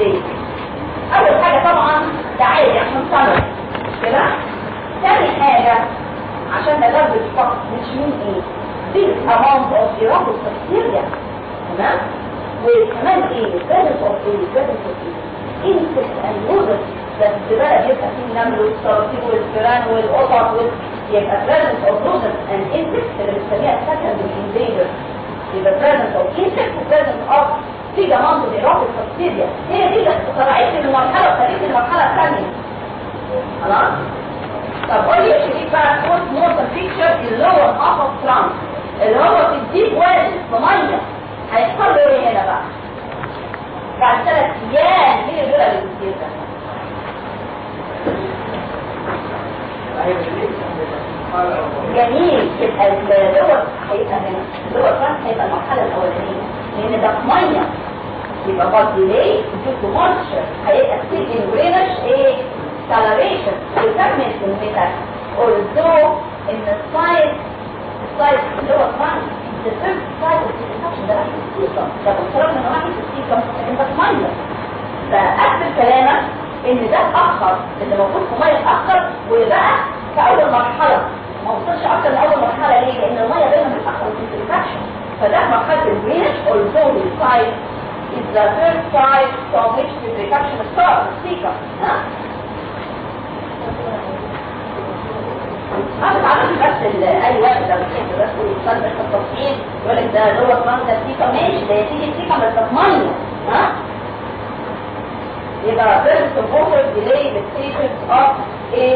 ليه أول حاجة طبعا ده عادي عشان سمر كده تاني حاجة عشان نلبس فقط مش مين إيه؟ this amount of irritable bacteria تمام؟ وكمان إيه؟ presence of إيه insects and rodents بس بقى بيبقى فيه النمل والصراصير والفيران والقطط وال... يبقى presence of rodents and insects اللي بنسميها secondary invaders يبقى of insects و presence of في جماعة الإيراد البكتيريا هي دي اللي طلعت من المرحلة وخليت المرحلة الثانية. خلاص؟ طب قول لي شريك بقى كوست موتر فيكتشر اللي هو الأبر ترانك اللي هو في الديب ويل في مية. هيحصل له إيه هنا بقى؟ بعد ثلاث أيام مين اللي بيقول الكتير ده؟ جميل. يبقى اللور هيبقى اللور فرانك هيبقى المرحلة الأولانية. لأن ده في مية. يبقى ليه؟ due to moisture هيبقى ستيل greenish إيه؟ ويكمل في الميتال although the size size اللي هو فرانك the first size of the infection ده راح يستيقظ ده بفترض انه راح يستيقظ لكن ده مية فأكد كلامك إن ده اتأخر اللي موجود في مية اتأخر وبقى في أول مرحلة ما وصلش أكتر من أول مرحلة ليه؟ لأن المية دايما بتأخر في الانفكشن فده مرحلة although the size is the first size from which the infection starts السيكا ها؟ ما بتعرفش بس اي لو بتحب بس يصلح في التصحيح يقول لك ده هو فرنسا السيكا ماشي ده تيجي بس في ميه ها يبقى of all delay the stages of a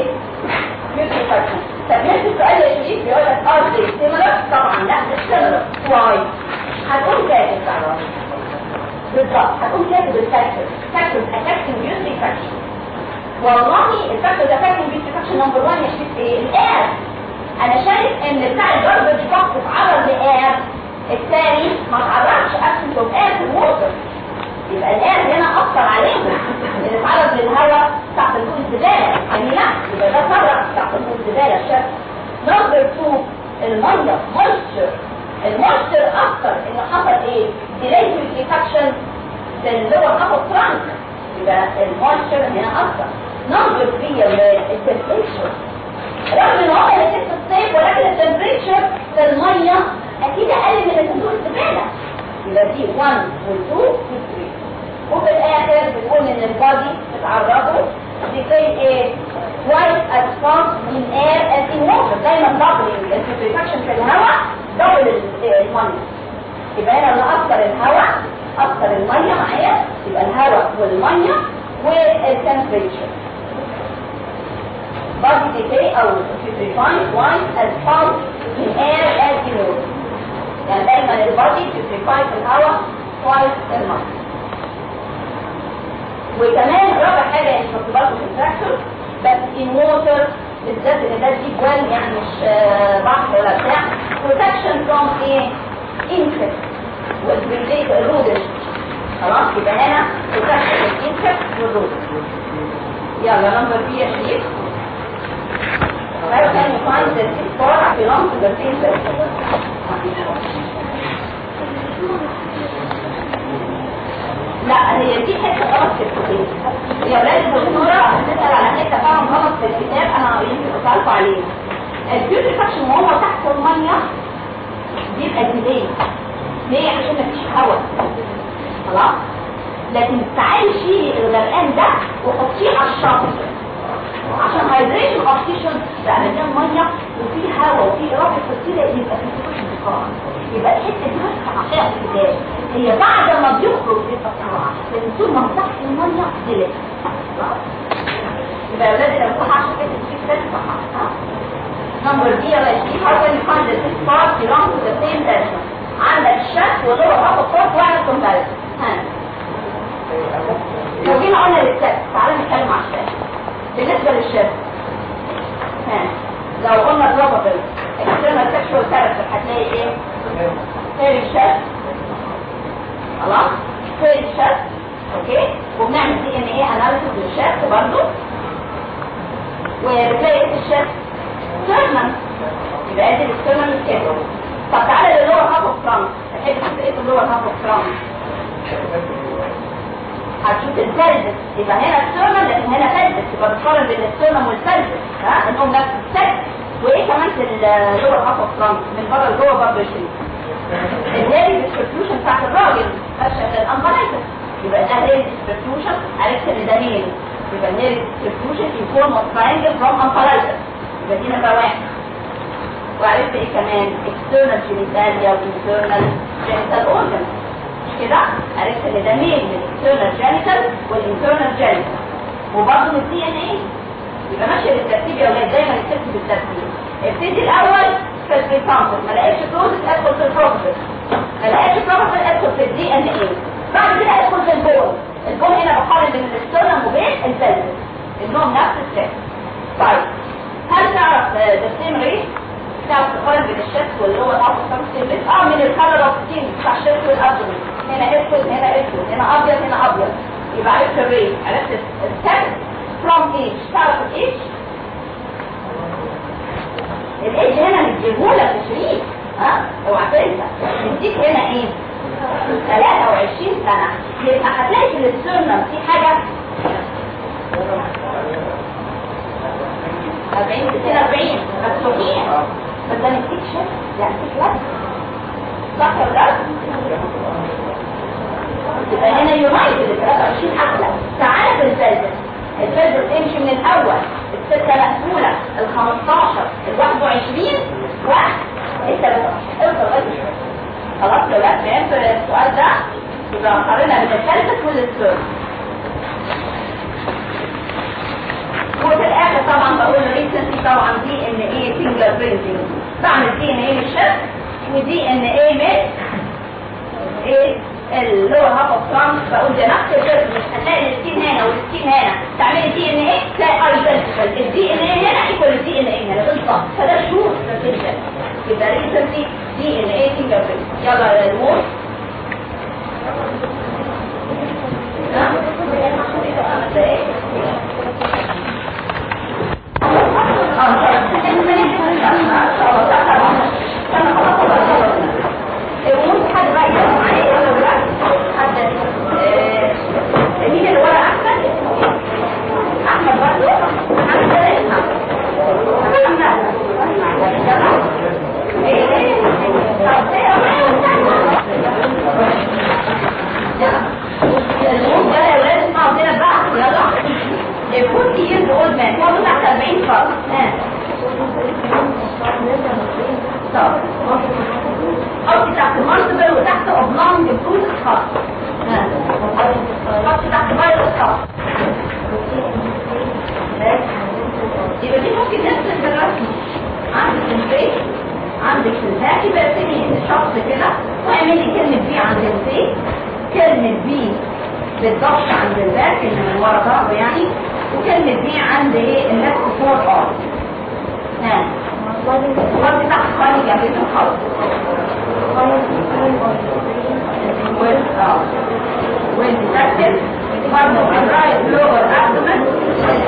putrefaction طب نفس السؤال يا شريف بيقول لك آه similar طبعا لا مش similar. Why? هتقول كاتب طبعا بالظبط هتقول كاتب ال factor factor affecting putrefaction والله ال factor ده affecting putrefaction number 1 يا شريف إيه؟ ال air أنا شايف إن بتاع ال garbage box اتعرض ل air الثاني ما اتعرضش of air في ال water يبقى الآن هنا أثر عليهم اللي اتعرض للهواء تحت الفوق الزبالة. يعني لا يبقى ده فرق تحت الفوق الزبالة الشكل number 2 المية. moisture ال moisture أكتر إن حصل إيه؟ delay في اللي هو ال upper trunk يبقى ال moisture هنا أكتر number 3 ال temperature رغم إن هو اللي في الصيف ولكن ال temperature في المية أكيد أقل من صندوق الزبالة يبقى دي 1 و2 و3 وفي الآخر بنقول إن ال body بتعرضه. لكي إيه؟ Twice as fast in air as in water. دايما double ال putrefaction في الهواء المية. يبقى هنا اللي أكتر الهواء أكتر المية معايا يبقى الهواء والميه وال temperature body decay أو putrefying twice as fast in air as in water يعني دايما ال body putrefy في الهواء twice الميه وكمان رابع حاجة يعني في ال factor بس in water بالذات ان ده deep well يعني مش آه، بحر ولا بتاع protection from إيه insect وال predators ال rodents خلاص يبقى هنا protection from insect وال rodents يلا number B يا شريف How can you find that this part belongs to the person? لا هي دي حتة غلط في الكتاب يا ولاد الدكتورة هتسأل على حتة فعلا غلط في الكتاب أنا يمكن اسالكم عليه. ال putrefaction وهو تحت المية بيبقى ديلي ليه؟ عشان مفيش هواء. خلاص؟ لكن تعالي شيلي الغرقان ده وحطيه على الشط عشان هيدريشن اوكسيشن بقى مليان ميه وفي هواء وفي اضافه فصيله يبقى في سيتويشن بسرعة يبقى الحتة دي بس عشان الكتاب هي بعد ما بيخرج بيبقى بسرعة لكن طول ما هو الميه ديلي يبقى يا ولاد لو عشان كده في صح؟ نمبر دي يا شيخ how can you find that this part belongs to the same person عندك الشك واللي هو هاخد صوت واعمل كومباريزن ها لو جينا قلنا للست تعالى نتكلم على الشك بالنسبة للشاب لو قلنا probable external sexual character هتلاقي إيه؟ فيري شاب خلاص؟ فيري شاب أوكي؟ وبنعمل دي إن إيه؟ أناليسيس للشاب برضه اسم الشاب ستيرنم يبقى ادي الستيرنم كده طب تعالى للور هاف اوف فرانك. تحب إيه في اللور هاف اوف فرانك؟ هتشوف الفلس يبقى هنا السيرمن لكن هنا فلس يبقى بتقارن بين السيرمن والفلس ها؟ إنهم نفس السكس وإيه كمان في اللور هاف فرونت من بره لجوه برضه يشيل الهيري ديستريبيوشن بتاعت الراجل اشهر الامبلايتس يبقى ده هيري ديستريبيوشن عرفت إن ده مين يبقى ال hairy distribution في form of triangle from umbilicus يبقى دي number واحد وعرفت إيه كمان؟ external genitalia و internal genital organs. مش كده عرفت إن ده مين؟ من external genital وال internal genital وبرضه من ال DNA؟ يبقى ماشيه بالترتيب يا ولاد دايما ال sex بالترتيب. ابتدي الأول في ال probable ما لقيتش process ادخل في ال process ما لقيتش process ادخل في ال DNA. بعد كده ادخل في البون البون هنا بقارن بين الاسترنم وبين الفلس انهم نفس الشكل طيب هل تعرف ذا سيم ريت تعرف تقارن بين الشيست واللي هو تقارن آه من الكالر اوف بتاع الشيست والابدومين هنا اسود هنا اسود هنا أبيض هنا أبيض. يبقى عرفت الريت عرفت الستep from each. تعرف الإيش؟ الإيش هنا مديهولك تشريف ها؟ أوعى تنسى. مديك هنا إيه؟ 23 سنة. يبقى هتلاقي في السيرنم في حاجة. 40 60 40 مفتوحين بس ده مديك شيء؟ يعني صح ولا لا؟ يبقى هنا يونايتد 23 حفلة تعالى الفلسفة الفلسفة تمشي من الأول الستة مقفولة ال 15 ال 21 واحد. ال 13 اوصل غير خلاص لو جت فهمت السؤال ده يبقى قارنا بين الفلسفة والسيرف وفي الآخر طبعا بقول ريسنتلي طبعا دي إن إيه فينجر برينتنج بعمل دي إن إيه من الشرق ودي إن إيه من إيه اللور هاف اوف ترانك بقول ده نفس الجسم مش هتلاقي السكين هنا والسكين هنا. تعملي DNA تلاقي identical ال DNA هنا equal ال DNA هنا. بالظبط فده شروط كده يبقى recently DNA fingerprinting يلا يا الموت مين اللي ورا احمد احمد برضه احمد ده اسمع المهم ده يا ولاد اسمعوا كده بقى يلا يكون years old man هو تحت 40 فرق ها طب حط تحت مالتيبل وتحت اوبلونج بروز خط ها حط تحت فيروس خط يبقى دي ممكن نفس الرسم عندك الفيس عندك الذاتي برسمي الشخص كده واعملي كلمة بي عند الفيس كلمة بي بالضبط عند الباك اللي من ورا ظهره يعني وكلمة بي عند إيه اللفت فور ار ها الوقت تحت خالي جنبين الخط والديتكتيف برضه الرايت لور abdomen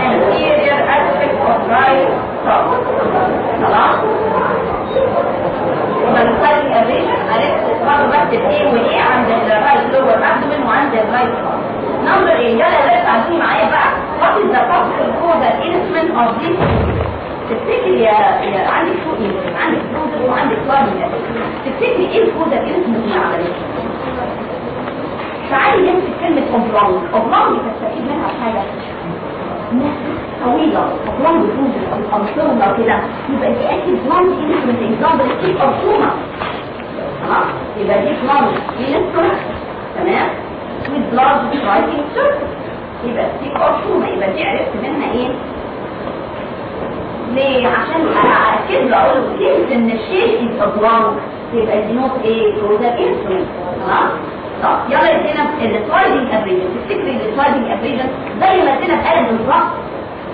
anterior aspect of right top خلاص وبالتالي الريشن عرفت برضه بكتب إيه وايه عند الرايت لور abdomen وعند الرايت top نمبر إيه يلا يا بس عارفين معايا بقى what is the possible causal instrument of this عندك فوق عندك فوق وعندك لارنيا تفتكري إيه الكوزا اللي اسمه دي عمليه تعالي نمسك كلمة اوبلونج اوبلونج تستفيد منها حاجة طويلة. اوبلونج توزن الانصرنا كده يبقى دي أكيد بلونج انسترومنت اكزامبل ستيك اوف توما خلاص يبقى دي بلونج انسترومنت تمام؟ with striking surface يبقى اوف توما يبقى دي عرفت منها إيه؟ ليه؟ عشان له أقول له إن الشيء اوبلونج يبقى دي نوت إيه؟ كوزا انسترومنت خلاص طب يلا ادينا السلايدنج ابريجن تفتكري السلايدنج ابريجن زي ما ادينا في قلب بالظبط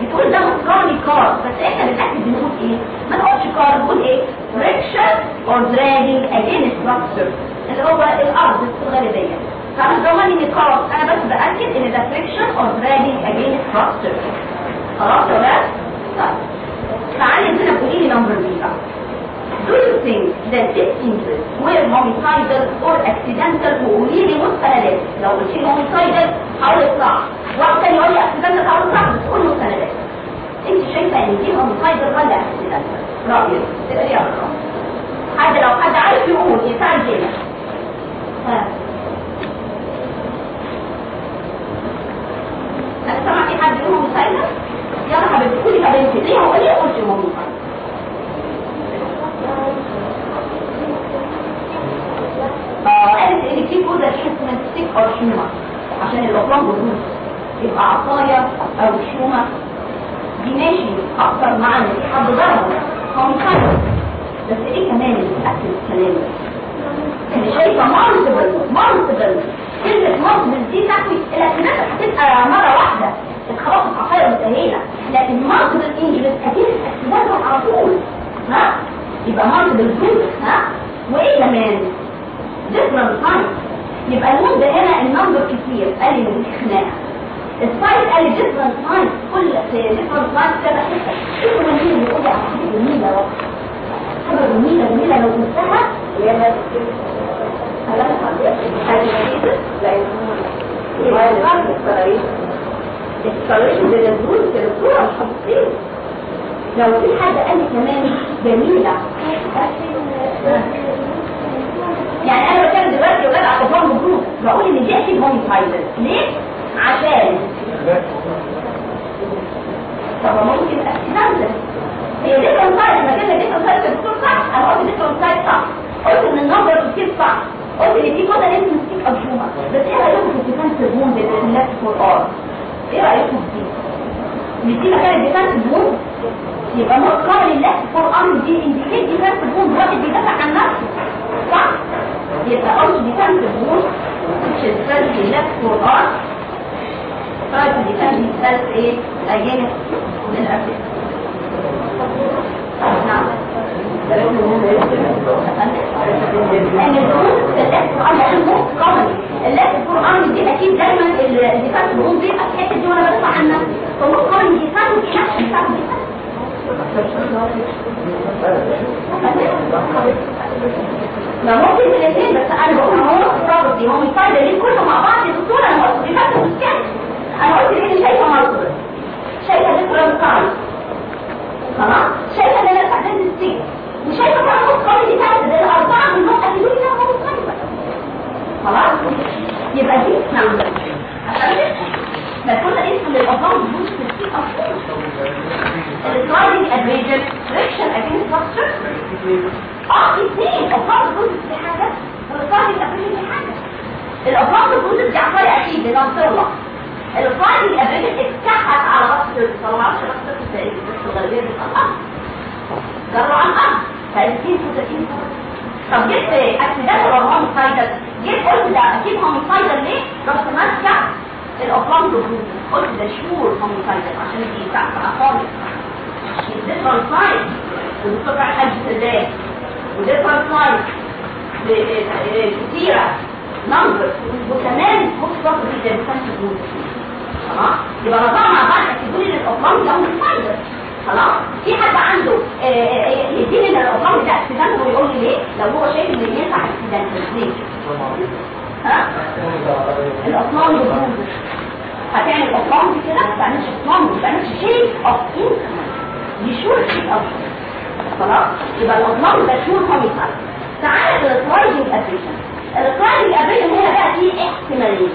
بتقول ده كارني كار. بس إحنا بنأكد بنقول إيه؟ ما نقولش كار نقول إيه؟ or dragging against rock surface اللي هو الأرض الغالبية. فمش ضمني ان كار. أنا بس بأكد إن ده or dragging against rough surface خلاص ولاد طيب. تعالي هنا قولي لي number B بقى Do you think that these injuries were homicidal or accidental وقولي لي مستندات لو قلت لي homicidal هقول صح واحد تاني يقول لي accidental هقول بس كل مستندات انت شايفة ان دي homicidal ولا accidental رأيك. تبقى دي أرقام. حد لو حد عارف يقول يساعد كده ها. سامع في حد يقول homicidal يلا حبيبتي قولي حبيبتي ليه هو؟ ليه قلت homicidal قالت إن في كود اسمها stick أو شومة. عشان ال oblong bruise يبقى عصاية أو شومة. دي ماشي. أكتر معانا في حد ضربه. هو مخلص بس إيه كمان اللي بتأكد الكلام؟ اللي شايفة مارتبل مارتبل كلمة مارتبل دي تحوي الاكتنات هتبقى مرة واحدة. خلاص العصاية متهيلة لكن مارتبل انجلس أكيد الاكتنات على طول. ها؟ يبقى مارتبل جروب ها؟ وايه كمان different times يبقى ده هنا النمبر كتير قال لي مفيش خناقه السايد قال لي different times كل different times كذا حتة إيه جميل اللي يقول لي على حاجة جميلة أهو. حاجة جميلة جميلة. لو قلتها يا ما الدول الدكتوره مش لو في حد قال لي كمان جميلة. يعني أنا بتكلم دلوقتي ولاد اعتبار مجروب بقول إن دي أكيد هومي فايبر ليه؟ عشان. طب ممكن اكسيدنتال هي ديفرنت سايد لما كنا الدكتور صح أنا قلت ديفرنت سايد صح. قلت إن النمبر كتير صح. قلت إن دي كده لازم نسيب ارجوها بس إيه رايكم في بوند اللي فور ار إيه رايكم في دي مكان الديفنس بوند يبقى مقام اللفت فور ار دي انديكيت ديفنس بوند واحد بيدافع عن نفسه صح يبقى قلت ديفنس بوند which is first left for art try to defend himself إيه against للأسف نعم ان البروز اللفت فور ارم مو كومن اللفت فور ارم دي أكيد دايما بوند بيبقى في الحته دي وأنا بدافع عن نفسي فمو كومن ديفنس في نفس الديفنس ما ممكن الاثنين بس أنا بقول هو بروبرتي هو مستعد ليه؟ كله مع بعض يا دكتور أنا قلت دي فاكره مش كده أنا قلت ليه شايفه مصر شايفه ذكرى بتاعي خلاص شايفه ان أنا استعدت السجن وشايفه مصر دي بتاعت الأربعة من نقطه اللي هي خلاص؟ يبقى دي نمبر ما كنا اسم للأضرار بوش في أفضل السلايدنج ادريجن ريكشن اجين ستراكشر آه اثنين. أضرار بوش في حاجة. والسلايدنج ادريجن في حاجة. الأضرار بوش دي عطايا أكيد لننصر الله السلايدنج ادريجن اتكحت على رأس الصلاة رأس الصلاة بس الغالبية بتقطع جروا عن أرض فالسين ستين طب جبت اكسيدات ولا هوميسايدل جيت قلت ده أكيد هوميسايدل ليه؟ رحت ماسكة الأطلام دول قلت ده شهور هوميسايدل عشان دي بتاعت خالص. Different size والدكتور بتاع حاجة إزاي وديفرنت سايز كتيرة نمبر وكمان بص دي بسنت جود خلاص يبقى نضع مع بعض تقولي للأطلام ده هوميسايدل خلاص. في حد عنده يديني إن الأطلام بتاع اكسيدنت ويقول لي ليه؟ لو هو شايف إن ينفع اكسيدنت. ليه؟ ها؟ الاطلام بتبوظ هتعمل دي كده؟ ما تعملش اطلام ما تعملش شيء اوف دي شور شيء اوف خلاص؟ يبقى الاطلام ده شور هوميسايد تعالى للسلايدنج ابريشن السلايدنج ابريشن هنا بقى فيه احتمالين.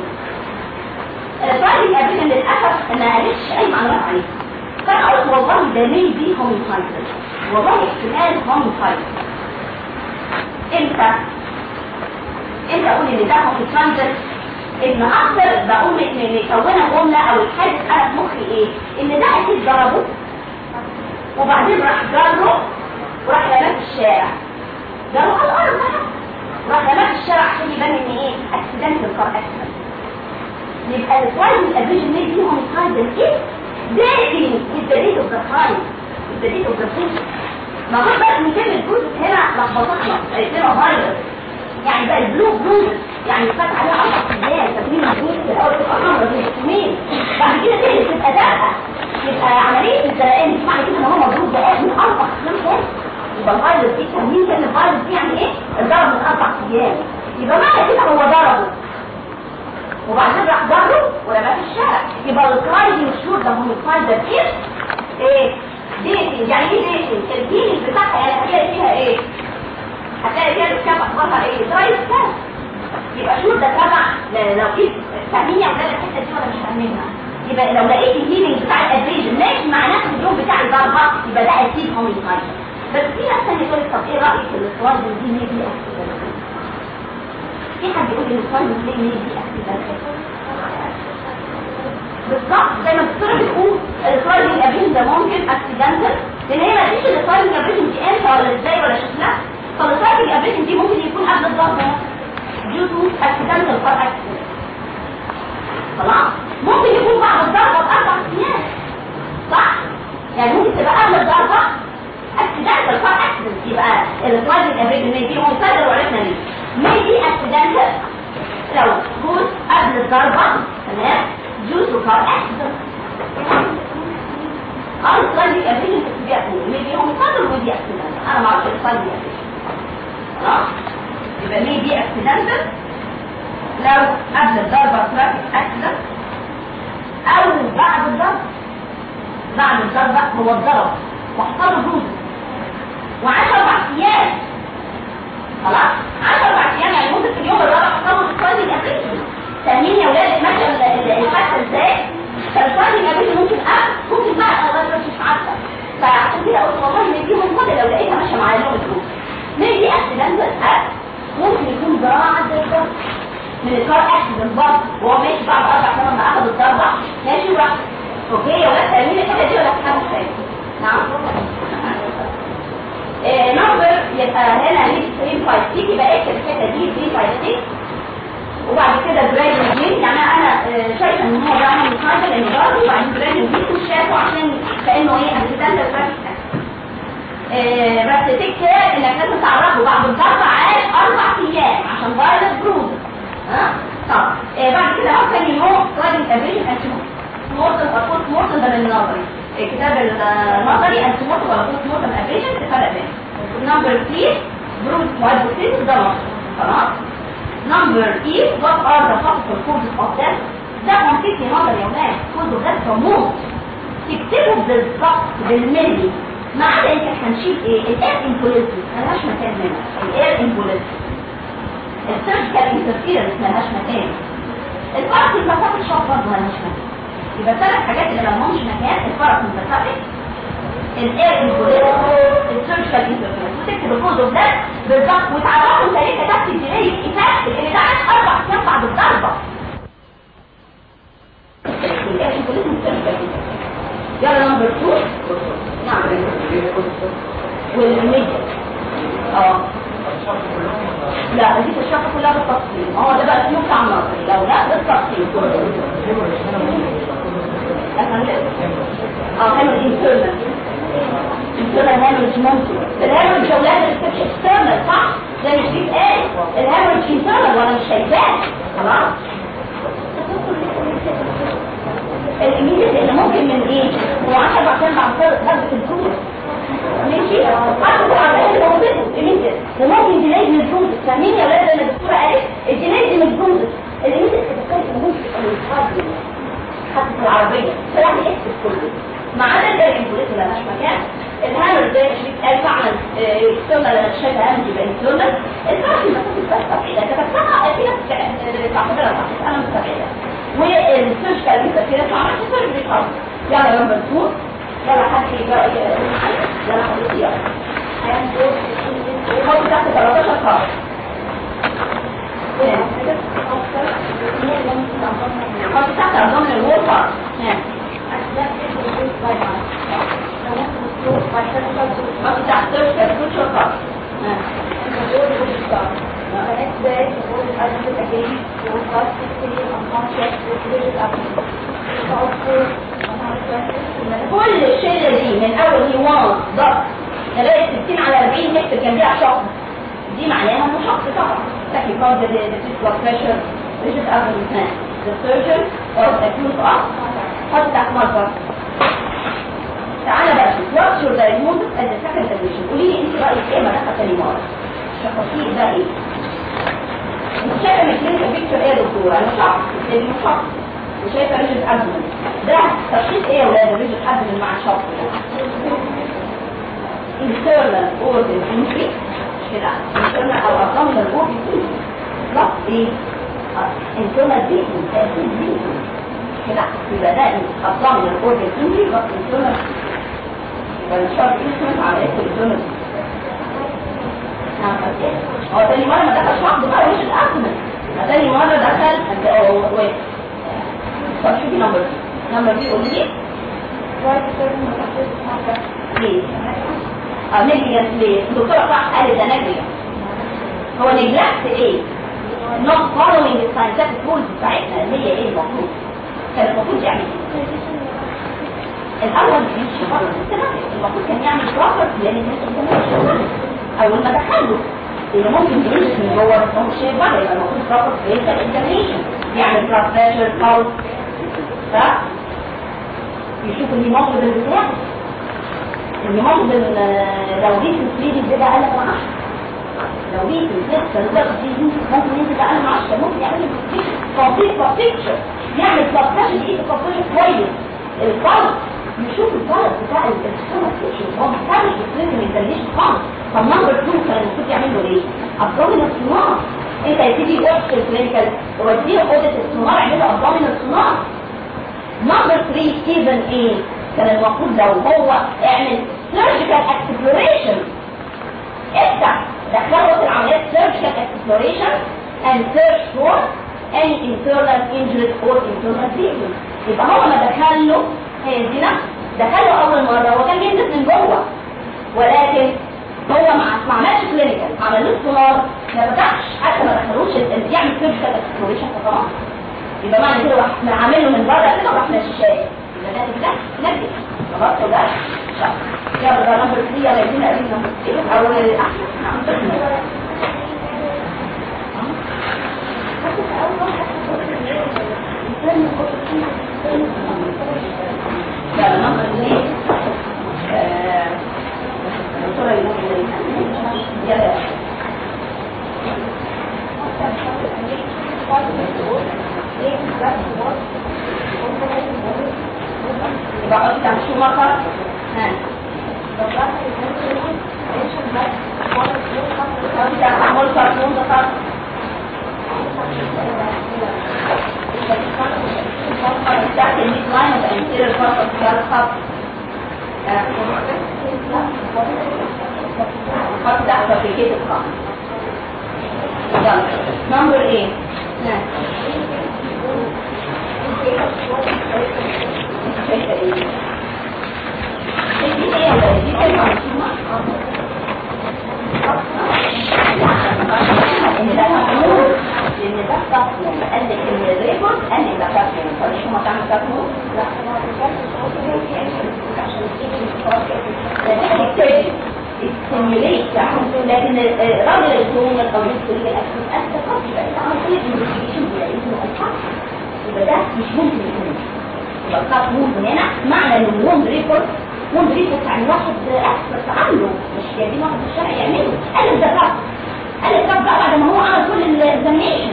السلايدنج ابريشن للأسف ما قالتش اي معلومات عليه. قلت والله ده ليه دي هوميسايد والله احتمال هوميسايد إمتى؟ انت أقول ان ده homicide ان أكتر بقول إن مكونه جملة أو الحادث أنا في مخي إيه؟ إن ده أكيد ضربه. وبعدين راح جره وراح في الشارع. جره على الأرض راح في الشارع عشان يبان إن إيه؟ accidental car accident يبقى ال sliding abrasion دي دي homicide إيه؟ داخل الدليل crime الدليل ذا ما هو بقى إن كلمه جوزك هنا لخبطتنا قالت لنا فايروس يعني بقى البلو بلو يعني فات عليها أربع أيام تكوين الجوز في الأول تبقى حمرا في الاسمين بعد كده تاني تبقى دقه يبقى عملية الزرقان معنى كده إن هو مضروب دقائق من أربع تاني. يبقى الفايروس دي تسمين كلمه الفايروس دي يعني إيه؟ الضرب من أربع أيام. يبقى معنى كده هو ضربه. وبعدين راح ضربه ورماه في الشارع. يبقى الكرايزنج شور ده هم الكرايزر إيه إيه dating يعني إيه dating ال dating بتاعها يعني هتلاقي فيها إيه؟ هتلاقي فيها ال scab أخبارها إيه؟ dry scab يبقى sure ده تبع لو إيه فاهمين يا أولاد الحتة دي ولا مش فاهمينها. يبقى لو لقيت ال healing بتاع ال abrasion ماشي مع نفس اليوم بتاع الضربة يبقى ده أكيد homicide بس في ناس ثانية تقول طب إيه رأيك ال sliding دي ليه دي في حد يقول لي ال sliding دي ليه دي accident بالظبط زي ما الدكتورة بتقول ال sliding abrasion ده ممكن accidental لأن هي ما فيش ال sliding abrasion دي إمتى ولا إزاي ولا شكلها. فال sliding abrasion دي ممكن يكون قبل الضربه due to accidental or accident. خلاص. ممكن يكون بعد الضربه باربع أيام صح؟ يعني ممكن تبقى قبل الضربه accidental or accident. يبقى ال sliding abrasion دي مصدر وعرفنا ليه. Maybe accidental لو جزء قبل الضربة. تمام؟ to car accident آه السلايدنج ابريشن بتبقى maybe هو مصدر ودي accident أنا ما أعرفش ابريشن خلاص؟ يبقى مين دي أكسيدنتال. لو قبل الضربة ترافيك اكسيدنت أو بعد الضربة بعد الضربة هو الضرب وحصل له جوز وعاش أيام. خلاص؟ عاش أربع أيام يعني ممكن في اليوم الرابع له sliding abrasion فاهمين يا ولاد ماشي الحادثه إزاي؟ فال sliding abrasion ممكن قبل ممكن بعد اوقات بس مش عارفه فعشان كده قلت والله دي ممكن لو لقيتها ماشية معايا اليوم الجوز نيجي accidental ممكن يكون بعد الضرب من ال car accident برضه. وهو ماشي بعد أربع سنين ما اخذ الضربة. ماشي وراح okay يا ولاد فاهمين الحته دي ولا فاهمين نعم. نمبر يبقى هنا ليه 356 يبقى اكتب الحته دي 356 وبعد كده جراجن جين يعني أنا آه شايفة إن هو ده عامل مقارنه لأنه ضرب وبعدين جراجن جين مش شايفه عشان كأنه إيه ترافيك آه، بس تكتب إنك لازم تعرفه. بعد الضرب عاش أربع أيام عشان فايروس بروز. ها؟ طب آه، بعد كده اهو تاني يوم abrasion antemortem أو postmortem ده من النظري آه، كتاب النظري antemortem ولا postmortem abrasion تفرق بينهم. number 3 bruise و hypostasis ده خلاص؟ number 8 what are the possible causes of death? ده كونفيكت نظري يا ولاد cause of death موت تكتبه بالظبط بالملي. ما عدا انت هنشيل إيه؟ ال air embolism ملهاش مكان هنا. ال air embolism السيرجيكال انترفيرنس ملهاش مكان. الفرق المسافه الشوط برضه ملهاش مكان. يبقى ثلاث حاجات اللي ملهمش مكان. الفرق الاير السيرجيكال انترفيرنس وتكتب الكود اوف ده بالظبط وتعرفوا ليه كتبت الديلي ايفكت لأن ده عاش أربع أيام بعد الضربة. انترفيرنس يلا نمبر 2 نعم. والميديا آه. لا دي الشرح كلها بالتفصيل. ما هو ده بقى اسمه بتاع النظري لو لا بالتفصيل آه هامل انترنال هامل ممكن الهامل جولات الستبش اكسترنال صح؟ ده مش بيتقال الهامل انترنال وأنا مش شايفاه. خلاص. الاميديت اللي ممكن من إيه؟ هو 10 عشان بعد ضربة الفلوس. ماشي؟ حتى على الاقل هو بيت اميديت وممكن ديلاي من فاهمين يا ولاد؟ أنا الدكتوره قالت الديلاي دي من الفلوس. الاميديت ممكن الفاضي حتى في العربية. فيعني اكتب كله ما عدا الاير امبوليس اللي مالهاش مكان. الهامر زي مش بيتقال فعلا يستنى لما شايفه هامر يبقى يستنى الفرق المسافه بس طبيعي إذا كتبتها في ناس بتعتبرها صح أنا مستبعدة. وال surgical interference ما عملش surgery خالص يلا number 2 يلا حد يجرأ يلا حضرتك يلا حط تحت 13 خالص حط تحت abdominal wall خالص كل الشلة دي من اول نيوان ضغط لغاية 60 على 40 نكتب جنبيها شخص دي معناها انه شخص طبعا تاكي كارد ديزيز بلاد بريشر ريجيت the surgeon or the accused of حط تحت مصدر تعالى بقى your diagnosis as a second condition قولي لي أنت رأيك إيه تاني مرة التفاصيل ده إيه؟ شايفه الكلينيكال بيكتشر إيه يا دكتور؟ أنا شخص اللي مش shocked وشايفة rigid abdomen ده. تشخيص إيه يا ولاد؟ rigid abdomen مع ال shock internal organ injury كده؟ internal أو abdominal organ injury plus إيه؟ internal bleeding تأكيد bleeding كده؟ يبقى ده abdominal organ injury plus internal يبقى الشرط اسمه على internal هو تاني مرة ما دخلش واحد بقى مش الأكمل تاني مرة دخل وين طب شوفي number number دي قولي لي ليه آه negligence ليه الدكتورة صح قالت ده negligence هو neglect إيه not following the scientific rules بتاعتنا اللي هي إيه المفروض كان المفروض يعمل مش خالص المفروض كان يعمل proper لأن اول ما دخله اللي ممكن يعيش من جوه بس بره يبقى المفروض proper physical examination يعمل blood pressure pulse صح يشوف الهيموجلوبين بتاعه الهيموجلوبين لو جيت السليدي ده أقل من 10 لو جيت الزفت الضغط دي ممكن ينزل أقل من 10 ممكن يعمل complete picture يعمل blood دي تفصيل كويس الفرق يشوف الفرق بتاع السومة tissue هو محتاج من الدليش خالص. طب number 2 كان المفروض يعمل له إيه؟ abdominal سونار إنت يا سيدي وقت ال clinical وديه أوضة السونار اعمل له abdominal number 3 even إيه؟ كان المفروض لو هو اعمل surgical exploration افتح دخله في العمليات surgical exploration and search for any internal injuries or internal bleeding يبقى هو ما دخله هي دي نفس دخله أول مرة هو كان بينزل من جوه. ولكن هو ما عملش clinical عمل له سونار ما فتحش. حتى ما دخلوش يعمل surgical exploration فخلاص يبقى معنى كده راح عامل له من بره كده وراح ماشي شايف. يبقى ده كده خلاص شاطر. يلا ده number 3 يلا ادينا قريب number 3 أو أحسن. يلا نمبر 3 آه، الدكتورة يقول يلا يبقى حط تحت شو مطر ها حط تحت عمول كرتون ده خط حط تحت الميت لاين وبقى يصير الخط بتاع الخط آه. حط تحت فابريكيت الخط يلا نمبر إيه ها شايفه إيه دي إيه ولا دي إيه ان ده مفهوم ان ده تقوم قال لك ان الريكورد قال لك ده تقوم فليش ما تعمل تقوم لا stimulate لكن الراجل الكون أو يدخل الاكل انت خلاص يبقى انت عملت لك انفستيجيشن يبقى اسمه الحق يبقى ده مش ممكن يكون يبقى الخط ممكن هنا معنى ان الوند ريكورد وند ريكورد يعني واحد اكسبرت عنه مش جايبين واحد في الشارع يعمله قال ده خط قال الخط بقى بعد ما هو عمل كل الاكزامينشن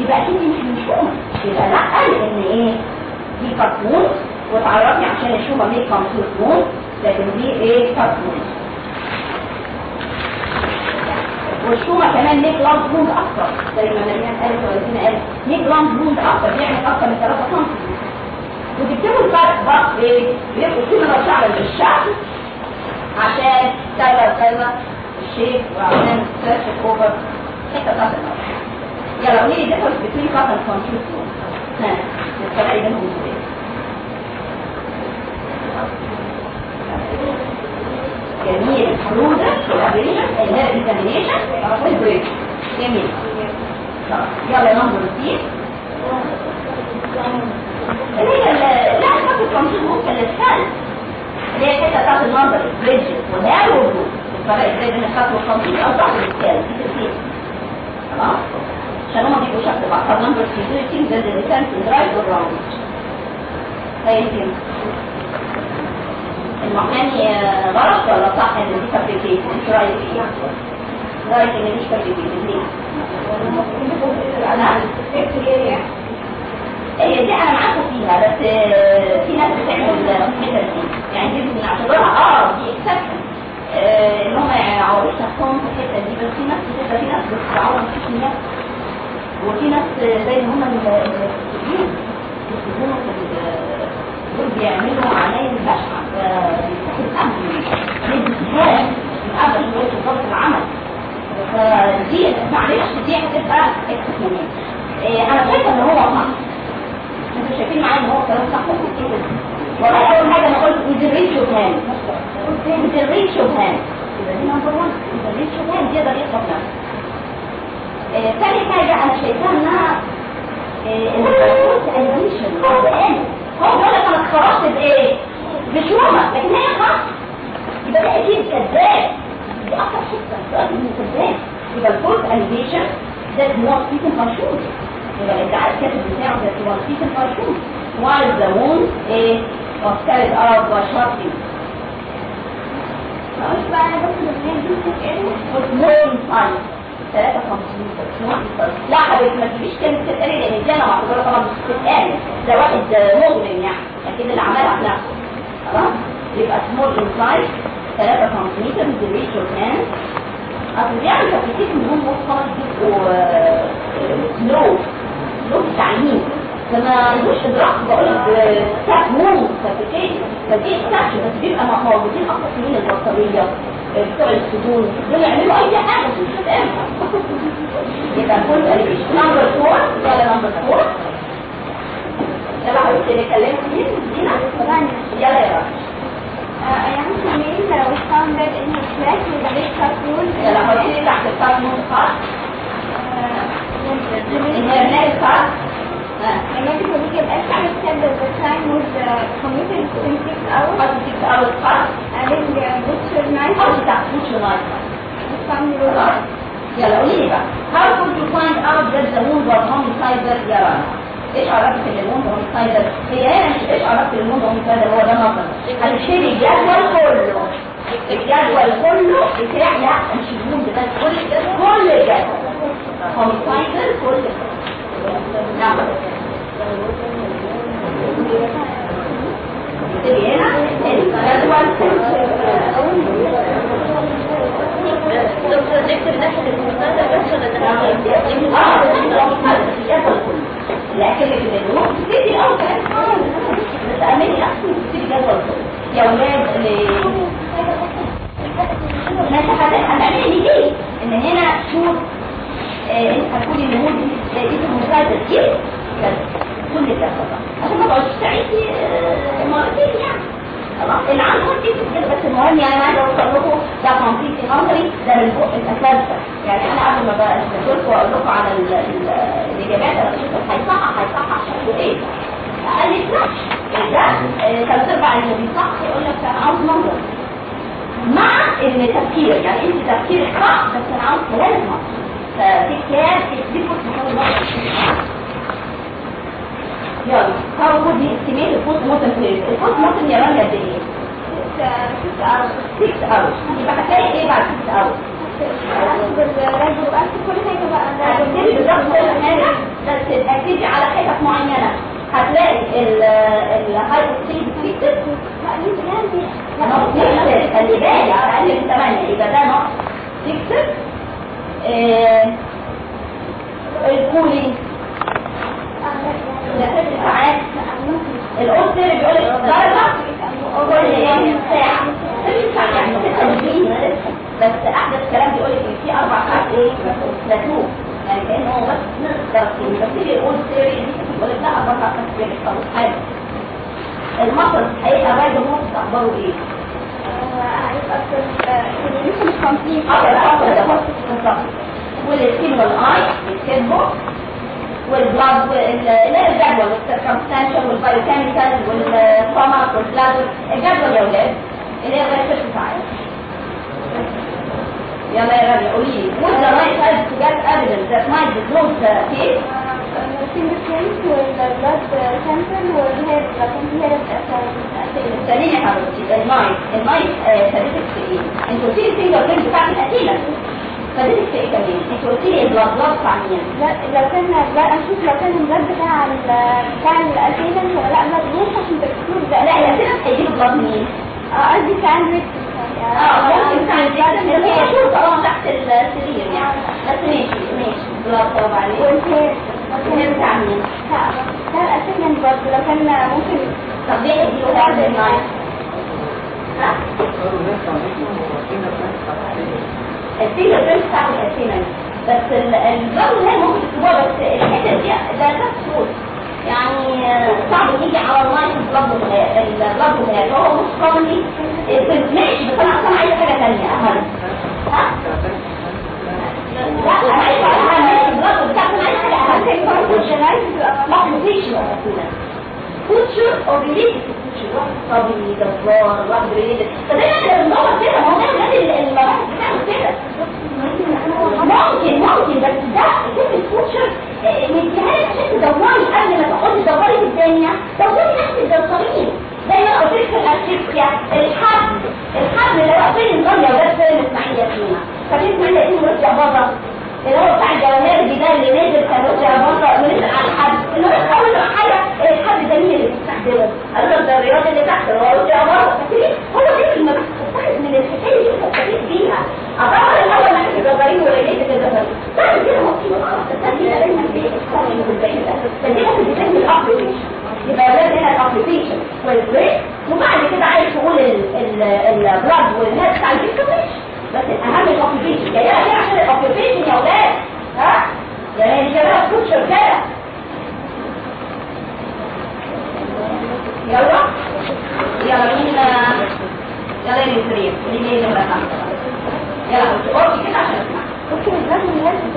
يبقى أكيد دي مش مشهوره يبقى لا قال ان إيه دي كرتون وتعرفني عشان الشومه دي كرتون لكن دي إيه؟ كرتون والشومة كمان ليه جلاند بوند أكتر. زي ما مريم قالت ولا قالت ليه جلاند بوند أكتر. بيعمل أكتر من 3 سم وتكتبوا الفرق بقى إيه؟ بيبقوا سيميلر فعلا بالشكل عشان تغير كلمة الشيب وعشان سيرش أوفر. حتة بتاعت يلا قولي لي ديفرنس بين كاتن كونفيوز ها الفرق بينهم. جميل. حلول الابريشن اللي هي الكابينيشن والبريك جميل. يلا نمبر سي اللي هي لا خط التنشيط ممكن للسهل اللي هي الحته بتاعت المنظر البريدج والبرو الفرق إزاي بين الخط والتنشيط أو دي تفرق خلاص عشان هما بيبقوا شكل بعض. طب نمبر سي دول تيم زي الريسنس الرايت والراوند. يمكن المحامي آه، غلط ولا صح إن دي فابريكيت انت رايك إيه؟ رأيك إن دي فابريكيت ليه؟ أنا هي دي أنا معاكم فيها بس آه، في ناس بتعمل كده دي. يعني دي بنعتبرها آه دي اكسبشن آه، إن هم يعوروا نفسهم في الحتة دي بس في ناس بتبقى في ناس بتتعور في ناس وفي ناس زي ما هم المسلمين دول بيعملوا إيه أنا شايفة إن هو صح أنتوا شايفين معايا إن هو كلام صح؟ والله أول حاجة أنا قلت with the reach of hand with the يبقى دي number 1 with the reach of hand يقدر يخطف نفسه. إيه، تاني حاجة أنا شايفاها إنها الانيميشن هو بيقول لك أنا اتخرجت بإيه؟ بشومه لكن هي خلاص. يبقى ده أكيد كذاب. دي أكتر حتة انه كذاب. يبقى الفولس انيميشن هو فيكم مشهور يبقى الادعاء الكاتب بتاعه ده فيكم مشهور while the wound إيه was by shorting مش بقى أنا بس بالليل دي بتتقري small size 53 small size لا حبيبتي ما تجيبيش كلمة تتقالي لأن دي أنا معتبرها طبعا مش بتتقال ده واحد مجرم يعني أكيد اللي عملها بنفسه خلاص يبقى in size 3 سنتيمتر من the reach of hand اصل بيعمل ان هم خلاص يبقوا سلو سلو تعيين لما عندوش ادراك بقول لك ساعات مو فدي اكتشف بس بيبقى موجودين أكتر من البطارية بتوع السجون. دول يعملوا أي حاجة مش هتعمل يبقى كل قريش نمبر 4 ولا نمبر 4 يلا حبيبتي نتكلم فين دينا؟ يلا يا رب. I uh, in his flat with a big cut wound. يلا حبيبتي تحت نص خط ان هي بناء الفرق A medical legal expert said that the crime was uh, committed in six hours. حط uh, تحت the خلاص يلا قولي لي بقى how could you find out that the wound was homicidal يا رنا إيش عرفت ان ال wound homicidal هي مش إيش عرفت ان ال wound homicidal هو ده نظر هنشيل الجدول كله؟ الجدول كله بتاع لا مش ال wound بس كل كل الجدول. كل نعم. تبقي هنا؟ الجدول دكتور نكتب ناحية المستقبل بس ولا لكن النوم تبتدي كلام بس امني نفسك تبتدي جدول يا ولاد ما انت هتعملي ليه إن هنا هتقولي إن هو دي المساعدة. دي كل الجدول عشان ما تقعديش تعيدي آه، مرتين يعني. خلاص هو دي كده بس المهم يعني أنا عايزه اوصل لكم ده كومبليت نظري ده من فوق الاساتذه يعني أنا قبل ما بقى لكم واقول لكم على ال- ال- الاجابات أنا بشوف هيصحح هيصحح شكله إيه قال لي لا ده آه، ثلاث ارباع اللي بيصح يقول لك أنا عاوز نظر مع ان تفكير يعني انت تفكيرك صح بس أنا عاوز كلام نظر ففي تكتبه تحاول نظر يلا. how could you estimate ال postmortem please ال postmortem يا رانيا قد إيه؟ six, uh, six hours. 6 hours يبقى هتلاقي إيه بعد 6 hours؟ هتبتدي على حتت معينة. هتلاقي ال ال hypostasis fixed not. fixed خلي بالك أقل من 8 يبقى ده not. fixed الكولينج. ست ساعات الاوستر بيقول لك درجه كل إيه ساعه ست ساعات يعني 26 بس احدث كلام بيقول لك في أربع ساعات إيه بلاتو يعني كانه هو بس درجتين بس الأول سيري بيقول لك لا أربع ساعات بس بيحصل حاجة المصر هيبقى برضه نص اخباره إيه؟ والسكين والاي يتكتبوا والبلاد الجدول والسيركمستانشال والبايوكيميكال والفاماك والبلاد الجدول يا ولاد اللي هي ست ساعات يلا يا ربي قولي لي would the right side to get evidence that might disclose the case الثانية يا حبيبتي المايك المايك فادتك في إيه؟ انت قلت لي الفينجر برينت بتاعت القتيلة فادتك في إيه كمان؟ انت قلت لي البلاد بلاد بتاع مين؟ لو كان أشوف لو كان البلد بتاع بتاع الاسيلن ولا لا مدروس عشان تكتب لا القتيلة هيجيب بلاد مين؟ قصدي كان آه ممكن كان جدا هي شو طالما تحت السرير يعني. بس ماشي ماشي. بلا طبعا عليه وانت وانت عاملين كان أساسا برضه. لو كان ممكن. طب ليه دي وقعد معايا ها الفيلر برنس بتاعت بس ال- البلد هي ممكن تكتبوها بس الحتة دي ده ده سهول يعني آه، صعب يجي على اللاين البلد البلد هناك هو مش كومنلي ماشي بس أنا أصلا عايزة حاجة ثانية اهم ها؟ لا أنا عايزة اهم البلد بتاعت أنا عايزة حاجة اهم فوتشر أو ريليتد واحد صبي كده ممكن ممكن بس ده كلمة فوتشر مديهالك عشان تدوري قبل ما تقعدي تدوري في دوري نفس الدورين زي ما قلت لك في الارشيفيا الحبل الحبل اللي هو فين النظام يا ولاد فين اسماعيل ياسمينة فاكر اسماعيل ياسمين رجع بره. اللي هو بتاع الجواهر دي ده اللي نزل كان رجع بره ونزل على الحبل اللي هو اول حاجة الحبل ده مين اللي بيستخدمه؟ قالوا له ده الرياض اللي تحت اللي هو رجع بره فاكرين؟ هو ده اللي ما بتستفاد من الحكاية دي بتستفيد بيها أطبعا الأول نحن الجزائرين ورئيسة الجزائرين بعد كده ممكن تستفيد دايما في الإحصائي والبعيدة فدي ممكن تتم الأبليكيشن يبقى ده هنا الأبليكيشن والبريك وبعد كده عايز تقول البلاد والهيد بتاع الفيكتوريش بس الأهم الأبليكيشن جاية كده عشان الأبليكيشن يا ولاد ها؟ يعني شباب كوتشر كده يلا يلا مين يلا يا مصرية اللي جاي نمرة خمسة يلا مش قولي كده عشان اسمع ممكن لازم لازم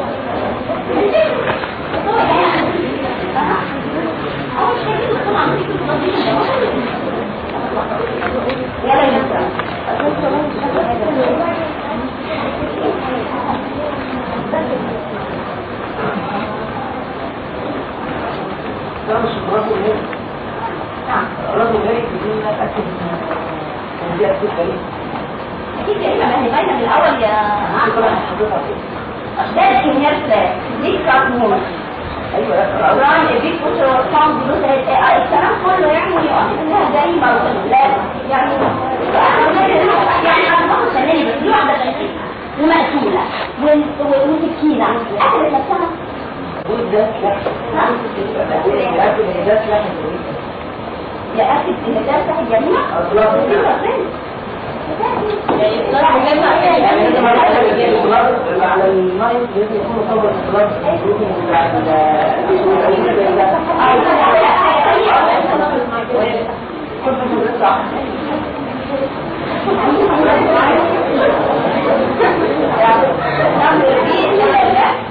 يلا يا مصرية نعم أكيد كريمة ما هي باينة من الأول يا ده الكيمياء فلاش دي كارتون أوراق البيت بص هو صعب بص الكلام كله يعني يقصد انها جريمة لا يعني يعني أنا باخد فناني بس دي واحدة فنانة ومقتولة وال- وسكينة قتلت نفسها يا اكد ان ده على مع احمد ماشي ده كلام جميل بس أنا قصدي يعني لو ما استفادتش هو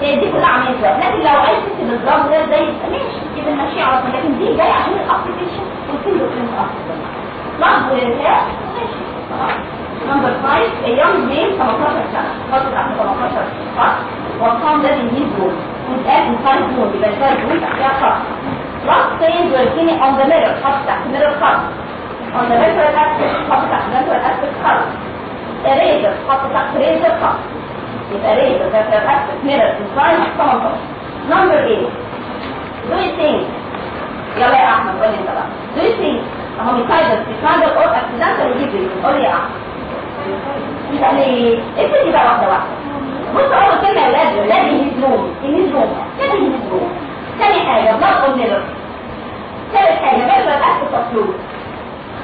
دي كلها عمليه وقت لكن لو عايز تكتب الضرب ده زي ماشي تكتب المشي على طول لكن دي جاية عشان ال application ماشي. خلاص. number 5 أيام اثنين 18 سنة. فتره تحت 18 خط وارقام لازم يجيب دول. وتقابل 5 دول يبقى 5 دول. تحتها خط page working on the mirror خط تحت mirror خط. The visual aspect خط تحت aspect خط. Eraser. خط تحت eraser خط. يبقى eraser visual aspect mirror design 18 number 8 do you think يلا يا احمد قول لي انت بقى do you think homicide suicidal or accidental injury قول لي يا احمد يعني ابتدي بقى واحدة واحدة بص اول كلمه يا ولاد لازم يزلوم يزلوم لازم يزلوم ثاني حاجة ضغط النظر ثالث حاجة الاكل التصوير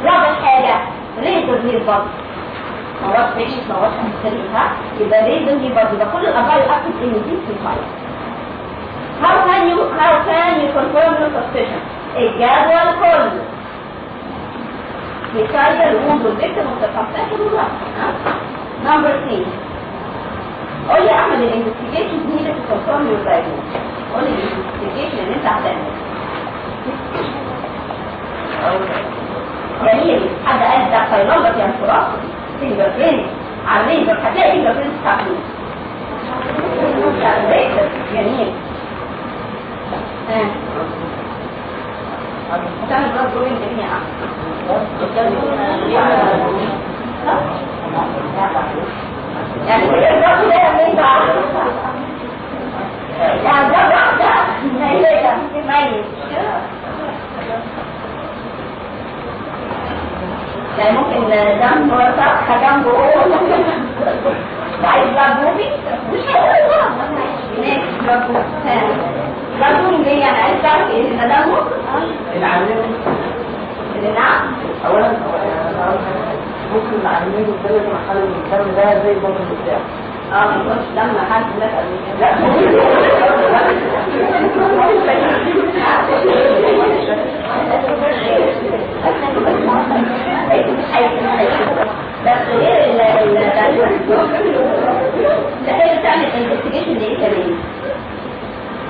رابع حاجة ريزر ليه هوش ماشي ما هوش ها يبقى ليه البطن يبقى كل الابار الاكل ان دي في الفايل How can you how can you confirm your suspicion? الجدول كله the room والvictim والتفاصيل والوقت Number three قول لي اعمل الانفستيجيشن دي اللي تكونفيرم يور دايجنوز قول لي الانفستيجيشن اللي انت هتعمله جميل حد قال ده فيلولوجي يعني خرافي فينجر برينت على الليزر هتلاقي فينجر برينت بتاعته جميل هتعمل بلاد جروينج جميل يعني الضغط ده يعمل يعني ده ده ده ما يلاقي ميت يعني ممكن جنب ورقة جنبه هو عايز جنبوبي مش هيقول هناك جنبه جنبه ليه يعني عايز تعرف إيه ده مو العلم اللي نعم اولا ممكن العلمين يقدروا محل الدم ده زي البطن بتاعه آه ما يكونش دم حد الناس بس غير ال ال ده هي بتعمل انفستيجيشن لايه كمان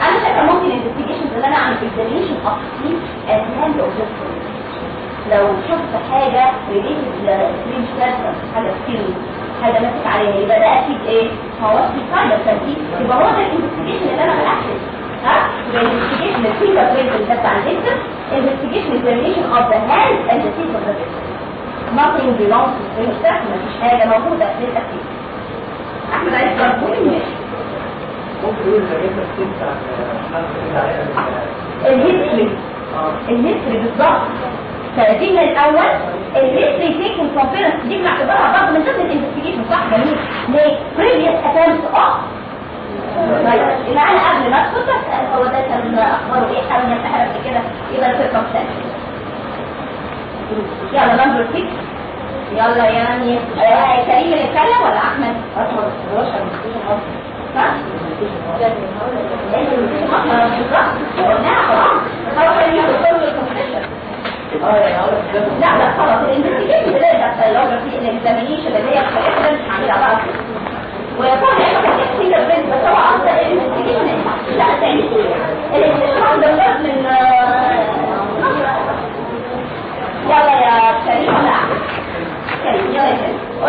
أنا شايفه ممكن انفستيجيشن ان أنا اعمل اكزامينشن اوف سليب ات هاند اوف لو شفت حاجة ريليتد لسليب سيرفر حاجة سكيل حاجة ماسك عليها يبقى ده أكيد إيه؟ هو في فايده ترتيب يبقى هو ده الانفستيجيشن اللي أنا بنعمله ها؟ الانفستيجيشن الفينجر برينت ده بتاع الفيكتور investigation examination of the hand and the feet of the victim. Nothing belongs to the staff مفيش حاجة موجودة في الاكيد أحمد عايز تقول ماشي ممكن يقول ده جبنا السيب بتاع ال history ال history بالظبط. فدي من الأول ال history taken from parents دي بنعتبرها برضه من ضمن ال investigation صح؟ جميل ليه؟ previous attempts of. يبقى أنا قبل ما ادخل بسال هو ده كان اخباره إيه؟ حاول ينتحر قبل كده يبقى ال circumstance يلا number 6 يلا يعني آه، كريم اللي يتكلم ولا أحمد؟ أحمد ها؟ لا لا خلاص ال investigation اللي هي ال bacteriology ال examination اللي هي الحاجات اللي مش هعملها بقى ويكون عندك fingerprint بس هو أصلا ال investigation لا تاني الانفستيجيشن ده من يلا يا كريم يا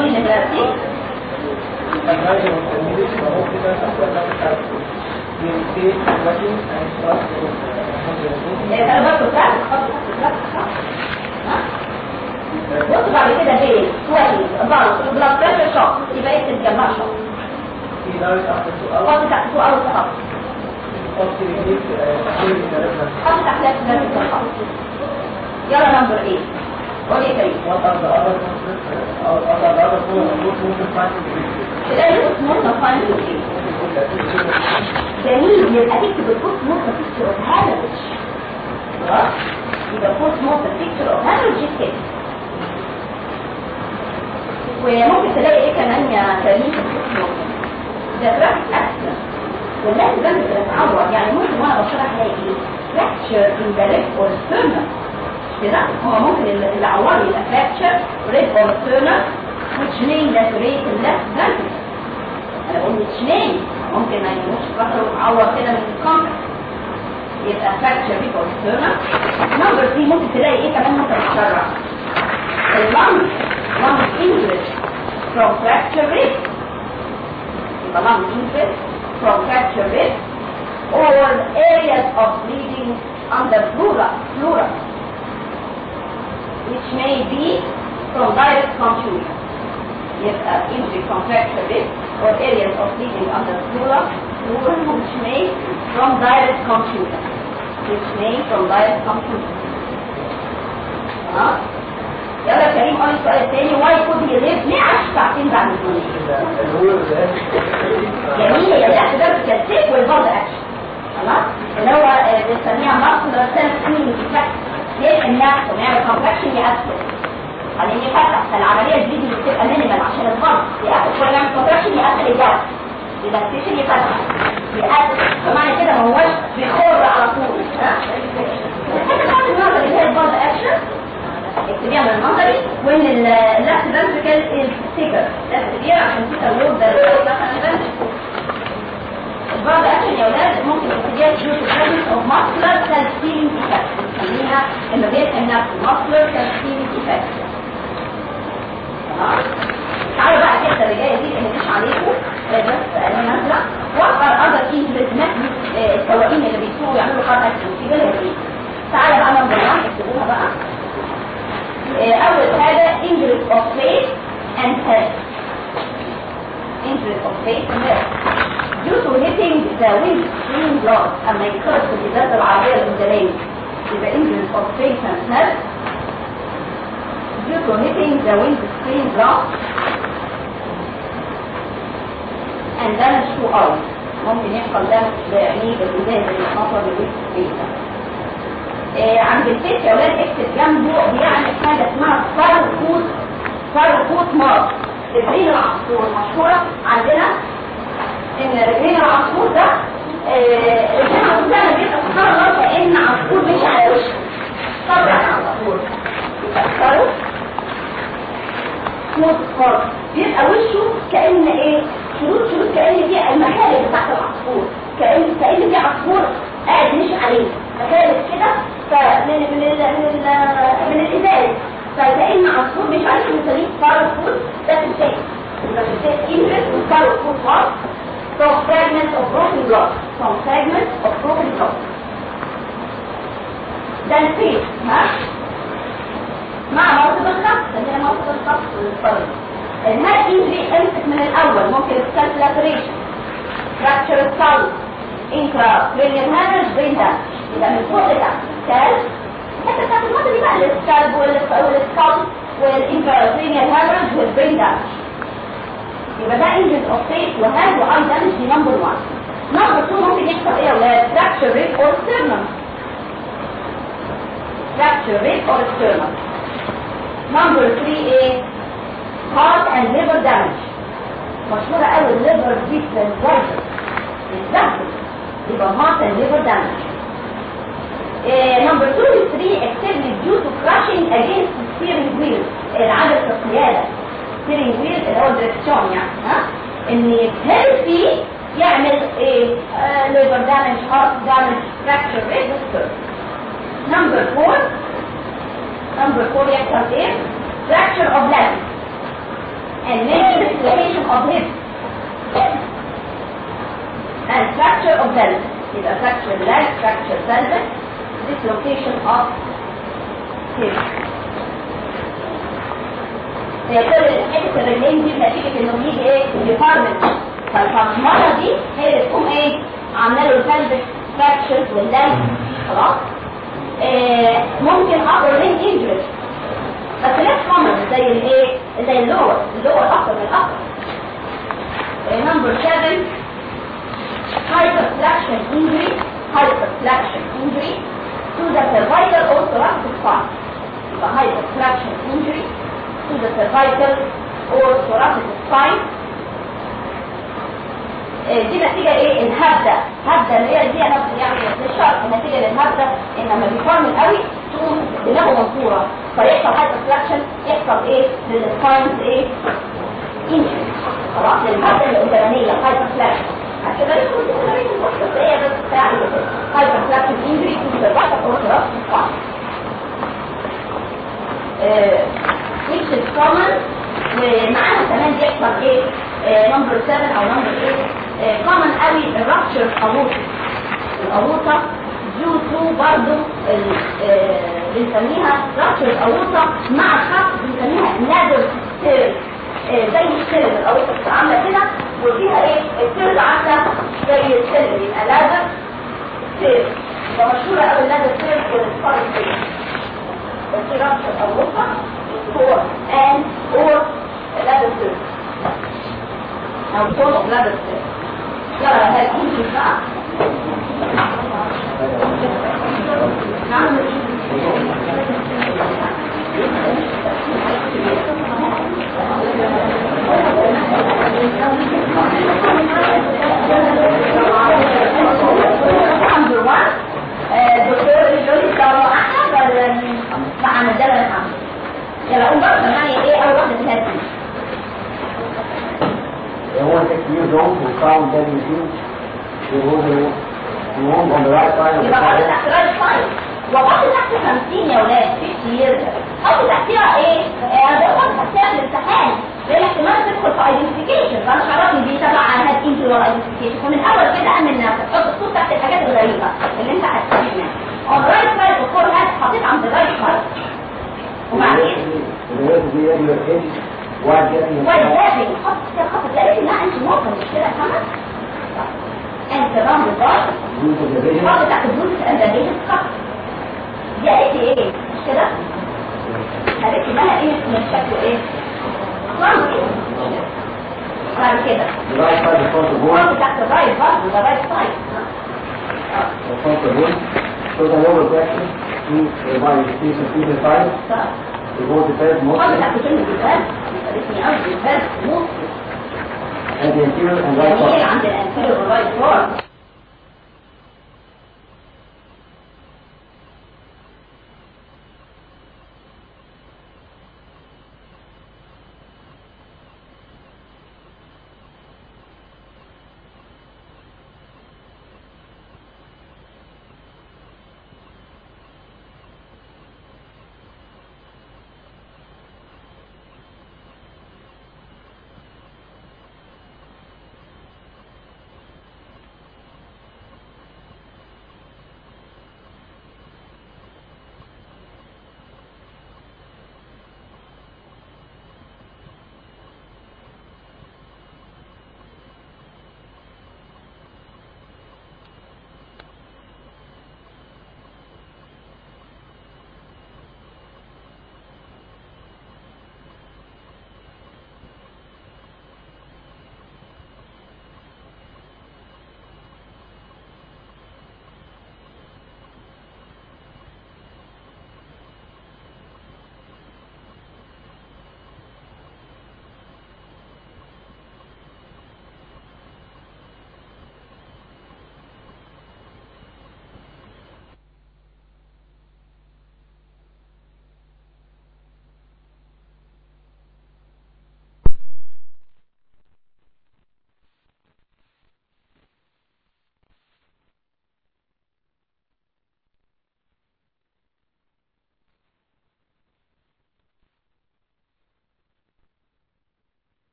لي دلوقتي أنا برضه بتاعت بص بعد كده بيه كويس برضه بلاد بريشر شوك يبقى يكتب جنبها شوك حط تحت فوق اول خط حط تحت نفس الخط يلا number إيه قول يا كريم تلاقي الاسم مرة فاين إيه جميل يبقى تكتب ال postmortem picture of hemorrhage خلاص يبقى postmortem picture of hemorrhage كده وممكن تلاقي إيه كمان يا كريم؟ ده جرافيك اكسن والناس جنب بتتعور يعني ممكن وأنا بشرح الاقي إيه؟ fracture in the leg or sternum. كده هو ممكن اللي عوري يبقى fracture leg or sternum. which may lacerate the left ventricle أنا بقول اثنين ممكن ما يكونش فتره معور كده من الكونتر يبقى فراكشر بيك اوسترنا نمبر 3 ممكن تلاقي ايه كمان ممكن تتشرح اللنج لنج انجريد from fracture rib يبقى lung injury from fracture rib or areas of bleeding under pleura pleura which may be from direct contusion يبقى injury from fracture rib or areas of bleeding under pleura, which may from direct contusion, which may from direct contusion. ها؟ يلا كريم قول السؤال الثاني could he live ليه عاش ساعتين بعد الدنيا؟ جميل يا ده ده بتكتب والبرد اكشن خلاص اللي هو بنسميها سيلف كلينينج افكت ليه النفس ونعمل كومباكشن يأثر بعدين يفتح فالعمليه دي دي بتبقى مينيمال عشان الضغط يأثر شوية يعمل كومباكشن يأثر الجو يبقى السيشن يفتح يأثر فمعنى كده ما هوش بيخر على طول. ها؟ الحته بتاعت النظر اللي هي البلد اكشن اكتبيها بالنظري وإن اللفت فنتركل السيجر لفت كبير عشان تلوث ده مثلا البعض اكشن يا أولاد ممكن تبتديها تشوف البريزنس اوف ماسكولار سيل ستيلينج ايفكت بنسميها إنه بيبقى نفسه ماسكولار سيل ستيلينج ايفكت خلاص تعالوا بقى الحته اللي جاية دي اللي مش عليكم. آه، أنا نازلة. other injuries مثل آه، السواقين اللي بيسوقوا يعملوا accident في بالك إيه؟ تعالى بقى number 1 اكتبوها بقى. آه، أول حاجة injuries of face and head injuries of face and head due to hitting the windscreen glass اما ينخرط في الازاز العربيه القداميه يبقى injuries of face and head hitting the windscreen glass and damage to eyes ممكن يحصل damage لعينيه بالازاز اللي بال windscreen ده آه، عند ال face يا ولاد اكتب جنبه بيعمل حاجة اسمها sparrow foot sparrow foot mark رجلين العصفور مشهوره عندنا ان رجلين العصفور ده رجلين العصفور ده الله كان عصفور مش على وشه طبعا عصفور يفكروا مارك بيبقى وشه كأن إيه؟ شروط شروط كأن دي المهالك بتاعت العصفور. كان كأن دي عصفور قاعد مش عليه. مهالك كده فمن من ال من ال من فكأن عصفور مش عارف يسميه فار فود ده في الفيس يبقى في الفيس انجلس وفار فود مارك from fragments of broken glass from fragments of broken ده ال face ها مع موقف الخط اللي هي موقف الخط والفرد ال head injury امسك من الأول؟ ممكن ال scalp laceration fracture ال skull intracranial hemorrhage brain damage يبقى من فوق لتحت scalp الحته بتاعت الموضوع دي بقى ال scalp وال skull وال intracranial hemorrhage وال brain damage يبقى ده injuries of face و head و eye damage دي number 1 number 2 ممكن يحصل إيه يا ولاد fracture rib or sternum rib or sternum. Number three is heart and liver damage. مشهورة قوي الليفر دي تنزل بالظبط يبقى heart and liver damage. Uh, number two is three actively due to crashing against the steering wheel العدد القيادة steering wheel اللي هو الدركسيون يعني ها ان يتهرب فيه يعمل ايه uh, liver damage heart damage fracture rib sternum. Number four, number four يحصل ايه؟ Fracture of leg and maybe dislocation of hip and fracture of pelvis. يبقى fracture leg, fracture pelvis, dislocation of hip. هي كل حته الرجلين دي نتيجه انه بيجي ايه؟ ديفارمنت فالفرمله دي هي اللي تقوم ايه؟ عامله له البلفس فراكشر واللج خلاص؟ آه، ممكن upper limb injury بس less common زي الايه زي اللور اللور اكتر من الابر نمبر 7 hyperflexion injury hyperflexion injury to the cervical or thoracic spine يبقى hyperflexion injury to the cervical or thoracic spine آه، دي نتيجة إيه الهبدة هبدة اللي هي دي أنا يعني شرط النتيجة للهبدة ان لما بيفرمل قوي تقوم دماغه منصورة فيحصل hyperflexion يحصل إيه لل spines إيه injury خلاص؟ للهبدة القدامانية hyperflexion عشان كده هي بس بتاع hyperflexion injury is common. ومعاها كمان بيحصل إيه number 7 أو number 8 common قوي ال rupture الاورطه الاورطه due to برضه آه، بنسميها رابتشر الاورطه مع خط بنسميها نادر سير. زي السلم الاورطه بتبقى عامله كده وفيها إيه؟ السير عامله زي السلم يبقى لادر سير. يبقى مشهورة قوي اللادر سير والسبايك سير بس في رابتشر الاورطه هو and or ladder سير. أو طرق لابس يلا هتجيب بقى نعم الحمد لله الدكتور اللي يقول لي طب احمد ولا مع مدام الحمد يلا قوم بقى معايا إيه اول واحدة في هذه The one six years old who found was on the right side of the يبقى خلاص car. احتراج فاين وبعد تحت 50 يا ولاد 50 years حط تحتيها إيه؟ تحتيها في الامتحان لأن احتمال تدخل في ايدنتيفيكيشن فانا مش عارفني دي تبع هاد انت ولا ايدنتيفيكيشن فمن اول كده امن نفسك حط الصوت تحت الحاجات الغريبه اللي انت هتستفيد منها on the right side حطيت عند right side وبعدين دي يعمل إيه؟ واحد يعمل والبابي حط كده خط تلاقي لا انت نقطه مش كده فاهمه؟ انت رامي ضغط حط تحت البروس الاندليه خط دي قالت لي إيه مش كده قالت لي لها إيه من شكله إيه بعد كده الرايت سايد حط تحت الرايت برضه ده رايت سايد الفرونت بول So the lower section to to the to to mostly, قالت لي قوي الباب موت and the interior and يعني right عند الانفيريور والرايت فور